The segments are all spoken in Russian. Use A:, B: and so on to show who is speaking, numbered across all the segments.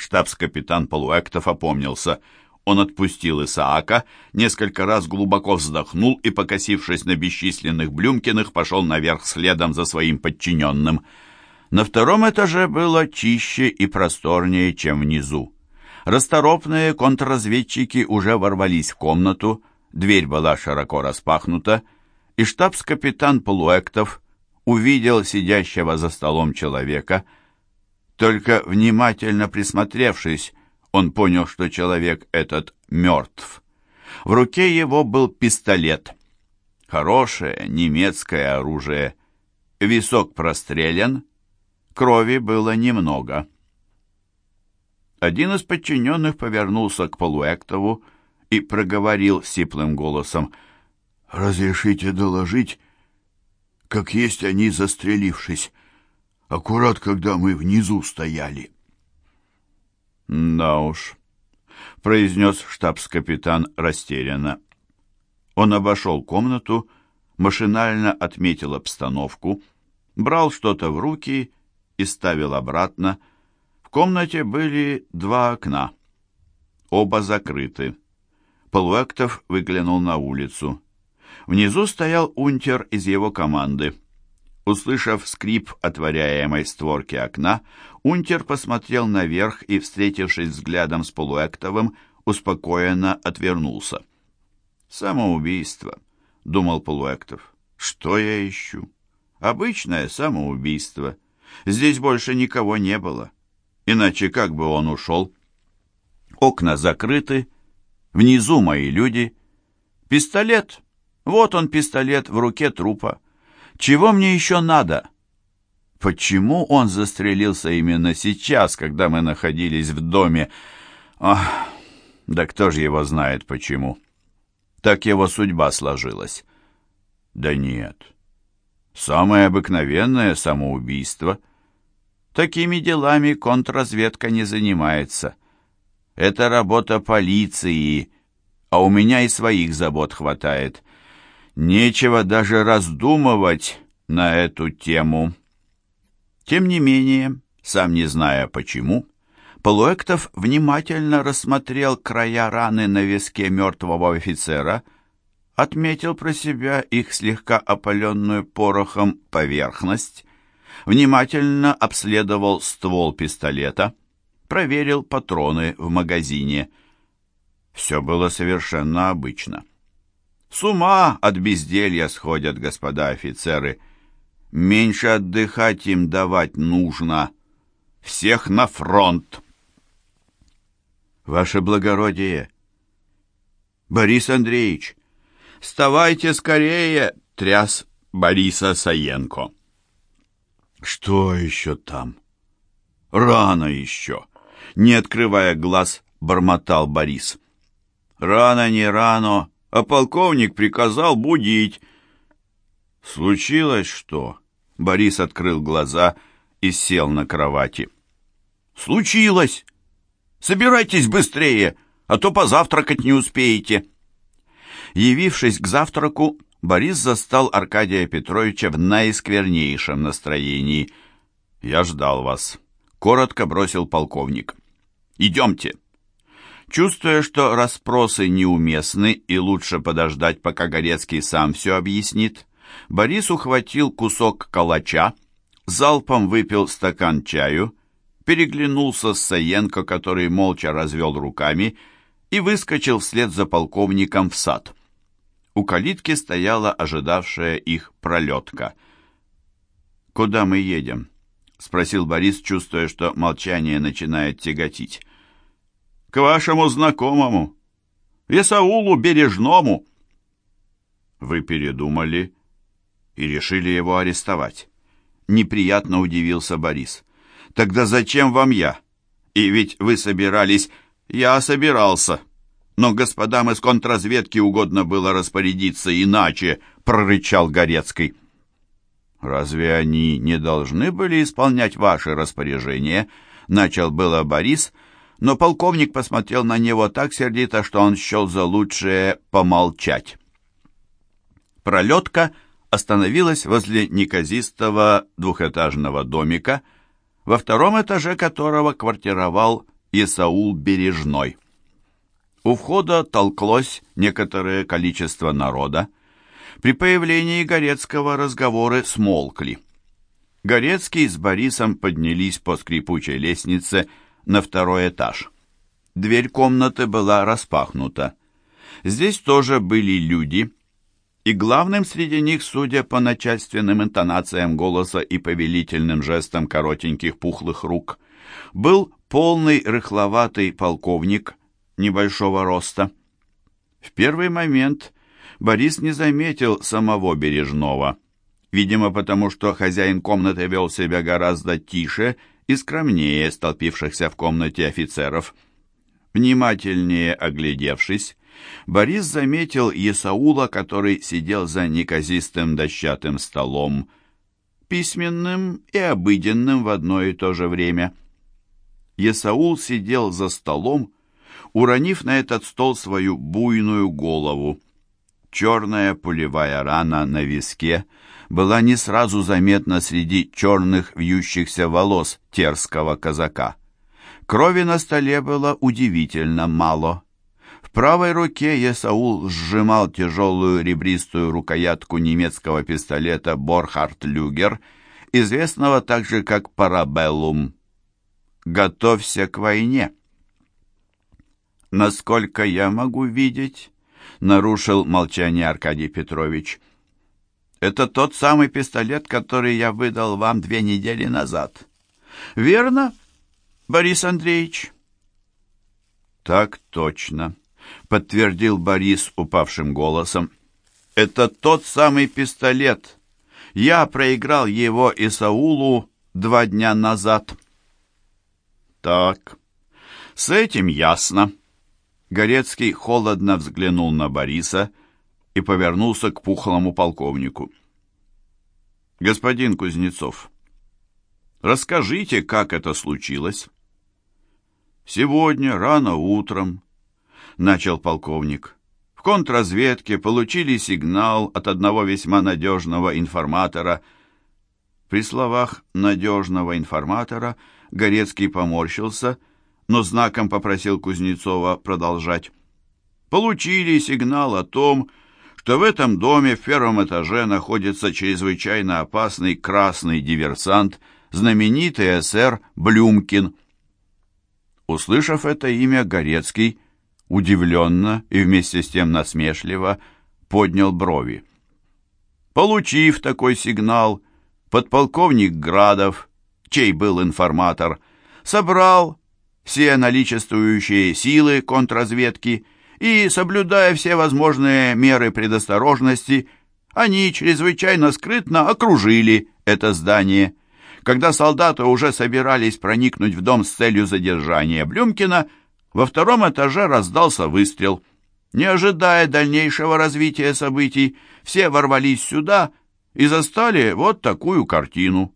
A: Штабс-капитан Полуэктов опомнился. Он отпустил Исаака, несколько раз глубоко вздохнул и, покосившись на бесчисленных Блюмкиных, пошел наверх следом за своим подчиненным. На втором этаже было чище и просторнее, чем внизу. Расторопные контрразведчики уже ворвались в комнату, дверь была широко распахнута, и штабс-капитан Полуэктов увидел сидящего за столом человека. Только внимательно присмотревшись, он понял, что человек этот мертв. В руке его был пистолет. Хорошее немецкое оружие. Висок прострелен, крови было немного. Один из подчиненных повернулся к Полуэктову и проговорил сиплым голосом. «Разрешите доложить, как есть они застрелившись, аккурат, когда мы внизу стояли».
B: «Да уж», — произнес штабс-капитан растерянно. Он обошел комнату, машинально отметил обстановку, брал что-то в руки и ставил обратно, — в комнате были два окна. Оба закрыты. Полуэктов выглянул на улицу. Внизу стоял унтер из его команды. Услышав скрип отворяемой створки окна, унтер посмотрел наверх и, встретившись взглядом с Полуэктовым, успокоенно отвернулся. «Самоубийство», — думал Полуэктов. «Что я ищу? Обычное самоубийство. Здесь больше никого не было». Иначе как бы он ушел? Окна закрыты, внизу мои люди. Пистолет. Вот он, пистолет в руке трупа. Чего мне еще надо? Почему он застрелился именно сейчас, когда мы находились в доме? Ах, да кто же его знает почему? Так его судьба сложилась. Да нет. Самое обыкновенное самоубийство — Такими делами контрразведка не занимается. Это работа полиции, а у меня и своих забот хватает. Нечего даже раздумывать на эту тему. Тем не менее, сам не зная почему, Полуэктов внимательно рассмотрел края раны на виске мертвого офицера, отметил про себя их слегка опаленную порохом поверхность внимательно обследовал ствол пистолета, проверил патроны в магазине. Все было совершенно обычно. С ума от безделья сходят господа офицеры. Меньше отдыхать им давать нужно. Всех на фронт. Ваше благородие! Борис Андреевич, вставайте скорее, тряс Бориса Саенко. Что еще там? Рано еще. Не открывая глаз, бормотал Борис. Рано не рано, а полковник приказал будить. Случилось что? Борис открыл глаза и сел на кровати. Случилось! Собирайтесь быстрее, а то позавтракать не успеете. Явившись к завтраку, Борис застал Аркадия Петровича в наисквернейшем настроении. «Я ждал вас», — коротко бросил полковник. «Идемте». Чувствуя, что расспросы неуместны и лучше подождать, пока Горецкий сам все объяснит, Борис ухватил кусок калача, залпом выпил стакан чаю, переглянулся с Саенко, который молча развел руками, и выскочил вслед за полковником в сад. У калитки стояла ожидавшая их пролетка. «Куда мы едем?» — спросил Борис, чувствуя, что молчание начинает тяготить. «К вашему знакомому, Исаулу Бережному». «Вы передумали и решили его арестовать?» Неприятно удивился Борис. «Тогда зачем вам я? И ведь вы собирались...» «Я собирался», но господам из контрразведки угодно было распорядиться иначе, прорычал Горецкий. Разве они не должны были исполнять ваши распоряжения? Начал было Борис, но полковник посмотрел на него так сердито, что он счел за лучшее помолчать. Пролетка остановилась возле неказистого двухэтажного домика, во втором этаже которого квартировал
A: Исаул Бережной. У входа толклось некоторое количество народа. При появлении Горецкого разговоры смолкли. Горецкий с Борисом поднялись по скрипучей лестнице на второй этаж. Дверь комнаты была распахнута. Здесь тоже были люди, и главным среди них, судя по начальственным интонациям голоса и повелительным жестам коротеньких пухлых рук, был полный рыхловатый полковник небольшого роста. В первый момент Борис не заметил самого Бережного, видимо, потому что хозяин комнаты вел себя гораздо тише и скромнее столпившихся в комнате офицеров. Внимательнее оглядевшись, Борис заметил Есаула, который сидел за неказистым дощатым столом, письменным и обыденным в одно и то же время. Есаул сидел за столом, уронив на этот стол свою буйную голову. Черная пулевая рана на виске была не сразу заметна среди черных вьющихся волос терского казака. Крови на столе было удивительно мало. В правой руке Есаул сжимал тяжелую ребристую рукоятку немецкого пистолета Борхард Люгер, известного также как Парабеллум. «Готовься к войне». «Насколько я могу видеть», — нарушил молчание Аркадий Петрович, — «это тот самый пистолет, который я выдал вам две недели назад». «Верно, Борис Андреевич?» «Так точно», — подтвердил Борис упавшим голосом. «Это тот самый пистолет. Я проиграл его Исаулу два дня назад». «Так, с этим ясно». Горецкий холодно взглянул на Бориса и повернулся к пухлому полковнику. «Господин Кузнецов, расскажите, как это случилось?» «Сегодня, рано утром, начал полковник. В контрразведке получили сигнал от одного весьма надежного информатора. При словах «надежного информатора» Горецкий поморщился, но знаком попросил Кузнецова продолжать. Получили сигнал о том, что в этом доме в первом этаже находится чрезвычайно опасный красный диверсант, знаменитый СР Блюмкин. Услышав это имя, Горецкий удивленно и вместе с тем насмешливо поднял брови. Получив такой сигнал, подполковник Градов, чей был информатор, собрал все наличествующие силы контрразведки и, соблюдая все возможные меры предосторожности, они чрезвычайно скрытно окружили это здание. Когда солдаты уже собирались проникнуть в дом с целью задержания Блюмкина, во втором этаже раздался выстрел. Не ожидая дальнейшего развития событий, все ворвались сюда и застали вот такую картину.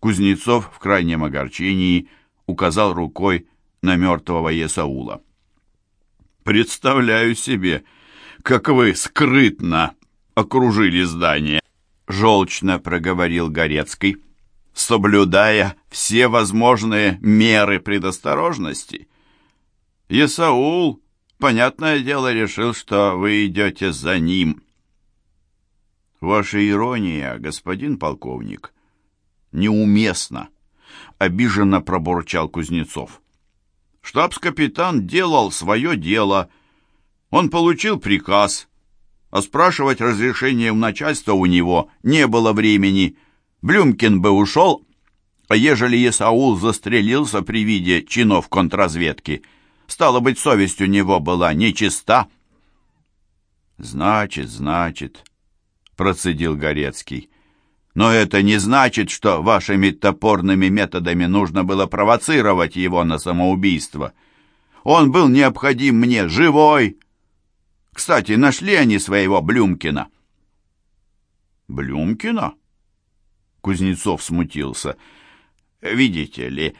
A: Кузнецов в крайнем огорчении указал рукой на мертвого Есаула. «Представляю себе, как вы скрытно окружили здание», — желчно проговорил Горецкий, соблюдая все возможные меры предосторожности. Есаул, понятное дело, решил, что вы идете за ним. Ваша ирония, господин полковник, неуместна, обиженно пробурчал Кузнецов. Штабс-капитан делал свое дело. Он получил приказ, а спрашивать разрешение у начальства у него не было времени. Блюмкин бы ушел, а ежели Есаул застрелился при виде чинов контрразведки — Стало быть, совесть у него была нечиста. «Значит, значит», — процедил Горецкий. «Но это не значит, что вашими топорными методами нужно было провоцировать его на самоубийство. Он был необходим мне живой. Кстати, нашли они своего Блюмкина». «Блюмкина?» Кузнецов смутился. «Видите ли...»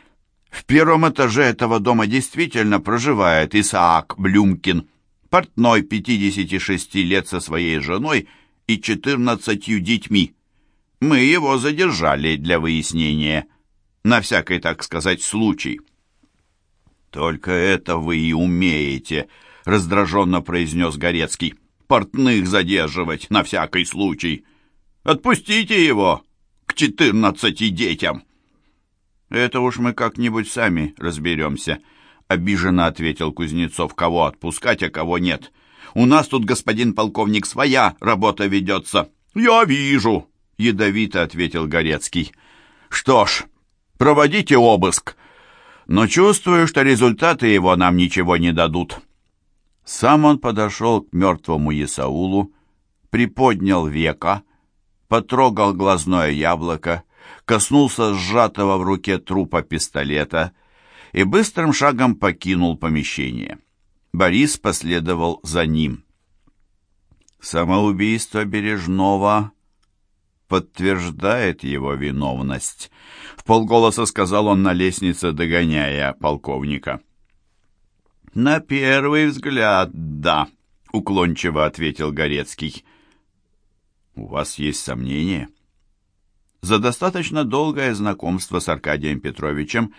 A: В первом этаже этого дома действительно проживает Исаак Блюмкин, портной 56 лет со своей женой и 14 детьми. Мы его задержали для выяснения, на всякий, так сказать, случай. «Только это вы и умеете», — раздраженно произнес Горецкий. «Портных задерживать на всякий случай. Отпустите его к четырнадцати детям».
B: «Это уж мы как-нибудь сами разберемся», — обиженно ответил Кузнецов. «Кого отпускать, а кого нет. У нас тут, господин полковник, своя работа ведется».
A: «Я вижу», — ядовито ответил Горецкий. «Что ж, проводите обыск, но чувствую, что результаты его нам ничего не дадут».
B: Сам он подошел к мертвому Исаулу, приподнял века, потрогал глазное яблоко, коснулся сжатого в руке трупа пистолета и быстрым шагом покинул помещение. Борис последовал за ним. Самоубийство Бережного подтверждает его виновность. В полголоса сказал он на лестнице, догоняя полковника.
A: «На первый взгляд, да», — уклончиво ответил Горецкий.
B: «У вас есть сомнения?» За достаточно долгое знакомство с Аркадием Петровичем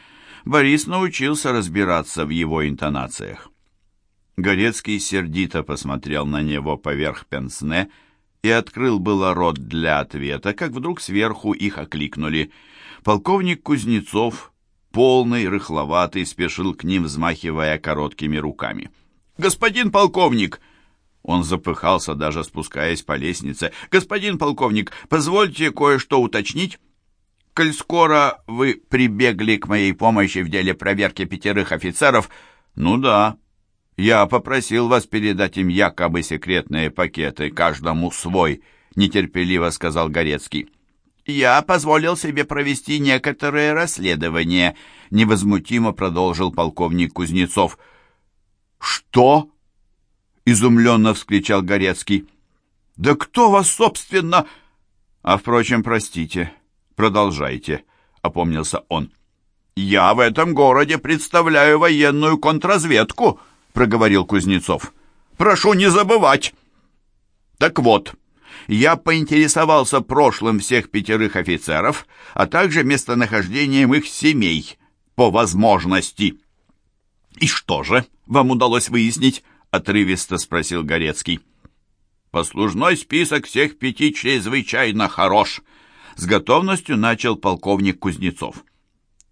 B: Борис научился разбираться в его интонациях. Горецкий сердито посмотрел на него поверх пенсне и открыл было рот для ответа, как вдруг сверху их окликнули. Полковник Кузнецов, полный, рыхловатый, спешил к ним, взмахивая короткими руками.
A: «Господин полковник!» Он запыхался, даже спускаясь по лестнице. «Господин полковник, позвольте кое-что уточнить. Коль скоро вы прибегли к моей помощи в деле проверки пятерых офицеров...»
B: «Ну да, я попросил вас передать им якобы секретные пакеты, каждому свой», — нетерпеливо сказал Горецкий.
A: «Я позволил себе провести некоторые расследования», — невозмутимо продолжил полковник Кузнецов.
B: «Что?» — изумленно вскричал Горецкий. «Да кто вас, собственно...» «А, впрочем, простите, продолжайте», — опомнился он.
A: «Я в этом городе представляю военную контрразведку», — проговорил Кузнецов. «Прошу не забывать». «Так вот, я поинтересовался прошлым всех пятерых офицеров, а также местонахождением их семей, по возможности». «И что же вам удалось выяснить?» — отрывисто спросил Горецкий. «Послужной список всех пяти чрезвычайно хорош», — с готовностью начал полковник Кузнецов.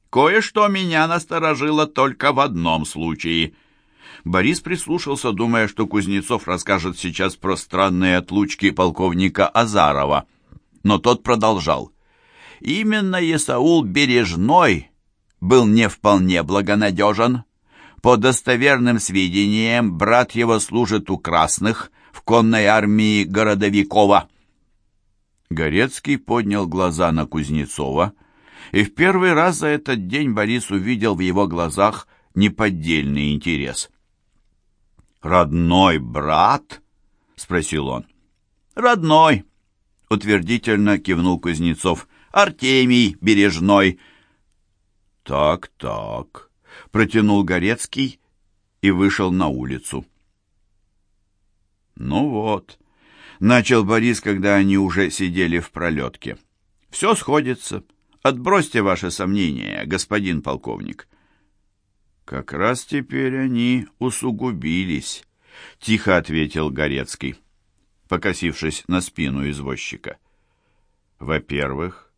A: «Кое-что меня насторожило только в одном случае — Борис прислушался, думая, что Кузнецов расскажет сейчас про странные отлучки полковника Азарова. Но тот продолжал. Именно Исаул Бережной был не вполне благонадежен. По достоверным сведениям, брат его служит у красных в конной армии Городовикова. Горецкий поднял глаза на Кузнецова, и в первый раз за этот день Борис увидел в его глазах неподдельный интерес. «Родной брат?» — спросил он.
B: «Родной», — утвердительно кивнул Кузнецов. «Артемий Бережной».
A: «Так-так», — протянул Горецкий и вышел на улицу.
B: «Ну вот», — начал Борис, когда они уже сидели в пролетке. «Все сходится. Отбросьте ваши сомнения, господин полковник. «Как раз теперь они усугубились», — тихо ответил Горецкий, покосившись на спину извозчика. «Во-первых,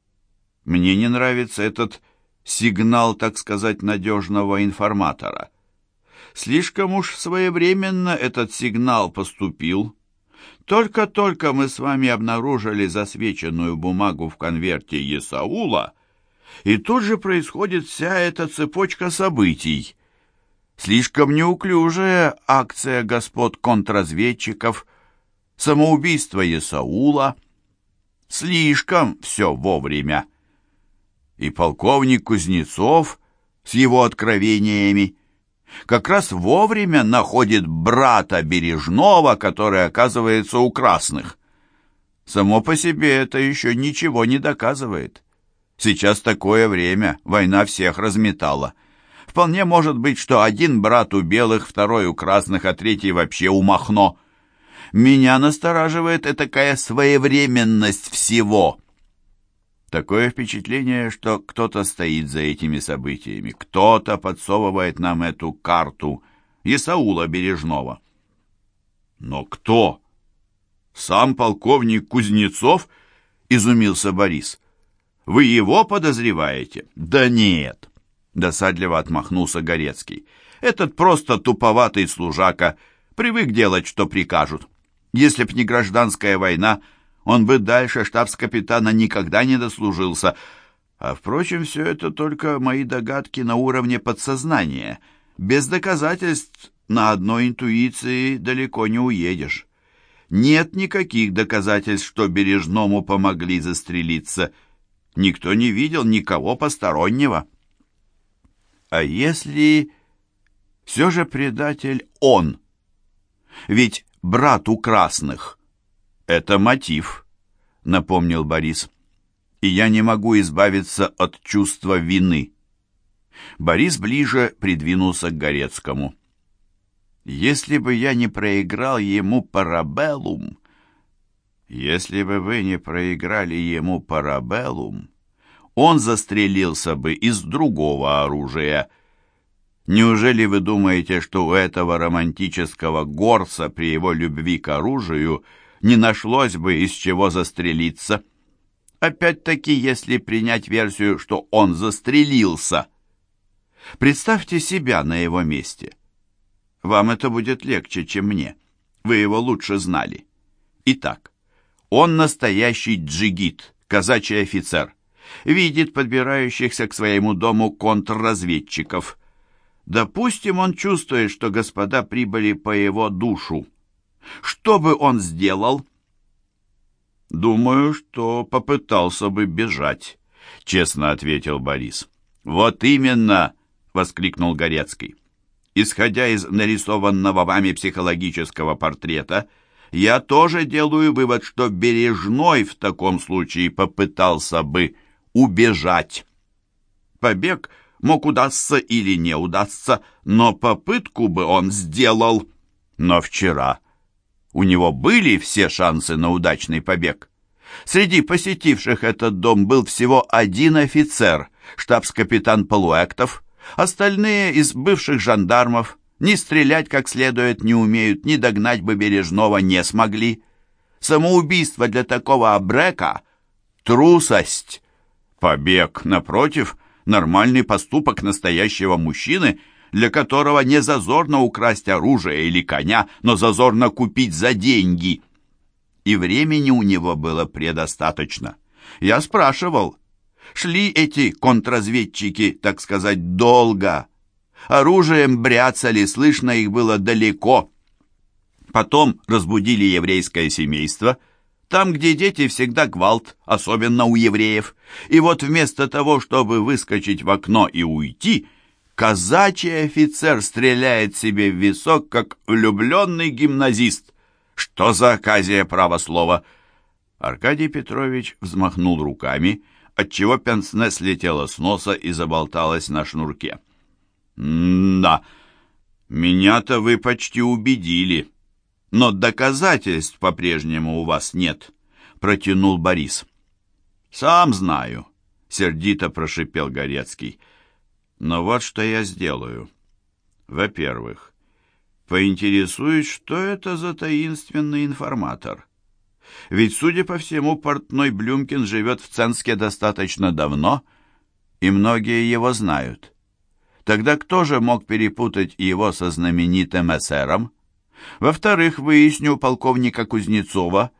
B: мне не нравится этот сигнал, так сказать, надежного информатора. Слишком уж своевременно этот сигнал поступил. Только-только мы с вами обнаружили засвеченную бумагу в конверте Есаула, и тут же происходит вся эта цепочка событий» Слишком неуклюжая акция господ контрразведчиков, самоубийство Исаула. Слишком все вовремя. И полковник Кузнецов с его откровениями как раз вовремя находит брата Бережного, который оказывается у красных. Само по себе это еще ничего не доказывает. Сейчас такое время, война всех разметала. Вполне может быть, что один брат у белых, второй у красных, а третий вообще у Махно. Меня настораживает такая своевременность всего. Такое впечатление, что кто-то стоит за этими событиями, кто-то подсовывает нам эту карту Исаула Бережного. Но кто? Сам полковник Кузнецов? Изумился Борис. Вы его подозреваете? Да нет. Досадливо отмахнулся Горецкий. Этот просто туповатый служака, привык делать, что прикажут. Если б не гражданская война, он бы дальше штабс-капитана никогда не дослужился. А, впрочем, все это только мои догадки на уровне подсознания. Без доказательств на одной интуиции далеко не уедешь. Нет никаких доказательств, что Бережному помогли застрелиться. Никто не видел никого постороннего. А если все же предатель он? Ведь брат у красных — «Это мотив», — напомнил Борис. «И я не могу избавиться от чувства вины». Борис ближе придвинулся к Горецкому. «Если бы я не проиграл ему парабеллум...» «Если бы вы не проиграли ему парабеллум...» он застрелился бы из другого оружия. Неужели вы думаете, что у этого романтического горца при его любви к оружию не нашлось бы из чего застрелиться. Опять-таки, если принять версию, что он застрелился. Представьте себя на его месте. Вам это будет легче, чем мне. Вы его лучше знали. Итак, он настоящий джигит, казачий офицер. Видит подбирающихся к своему дому контрразведчиков. Допустим, он чувствует, что господа прибыли по его душу. Что бы он сделал? Думаю, что попытался бы бежать, честно ответил Борис. Вот именно, воскликнул Горецкий. Исходя из нарисованного вами психологического портрета, я тоже делаю вывод, что Бережной в таком случае попытался бы убежать. Побег мог удастся или не удастся, но попытку бы он сделал. Но вчера у него были все шансы на удачный побег. Среди посетивших этот дом был всего один офицер, штабс-капитан Полуэктов. Остальные из бывших жандармов ни стрелять как следует не умеют, ни догнать бы Бережного не смогли. Самоубийство для такого абрека — трусость. Побег, напротив, нормальный поступок настоящего мужчины — для которого не зазорно украсть оружие или коня, но зазорно купить за деньги. И времени у него было предостаточно. Я спрашивал, шли эти контрразведчики, так сказать, долго? Оружием бряцали, слышно их было далеко. Потом разбудили еврейское семейство – там, где дети, всегда гвалт, особенно у евреев. И вот вместо того, чтобы выскочить в окно и уйти, Казачий офицер стреляет себе в висок, как влюбленный гимназист. Что за оказия правослова? Аркадий Петрович взмахнул руками, отчего пенсне слетело с носа и заболталось на шнурке. «Да, меня-то вы почти убедили, но доказательств по-прежнему у вас нет», — протянул Борис. «Сам знаю», — сердито прошипел Горецкий. Но вот что я сделаю. Во-первых, поинтересуюсь, что это за таинственный информатор. Ведь, судя по всему, портной Блюмкин живет в Ценске достаточно давно, и многие его знают. Тогда кто же мог перепутать его со знаменитым эсером? Во-вторых, выясню полковника Кузнецова,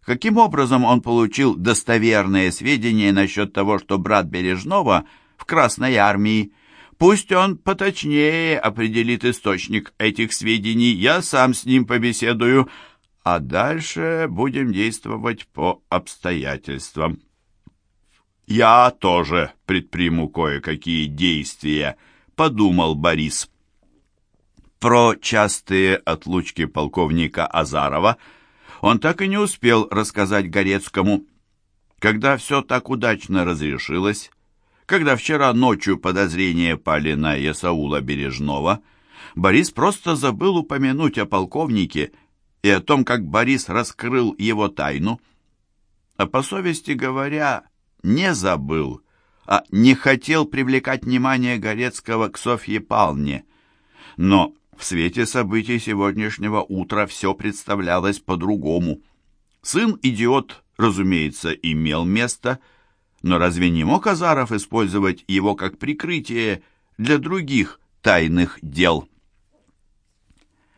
B: каким образом он получил достоверные сведения насчет того, что брат Бережного в Красной армии – Пусть он поточнее определит источник этих сведений, я сам с ним побеседую, а дальше будем действовать по обстоятельствам. Я тоже предприму кое-какие действия, подумал Борис. Про частые отлучки полковника Азарова он так и не успел рассказать Горецкому. Когда все так удачно разрешилось, когда вчера ночью подозрения пали на Ясаула Бережного, Борис просто забыл упомянуть о полковнике и о том, как Борис раскрыл его тайну. А по совести говоря, не забыл, а не хотел привлекать внимание Горецкого к Софье Палне. Но в свете событий сегодняшнего утра все представлялось по-другому. Сын-идиот, разумеется, имел место, но разве не мог Азаров использовать его как прикрытие для других тайных дел?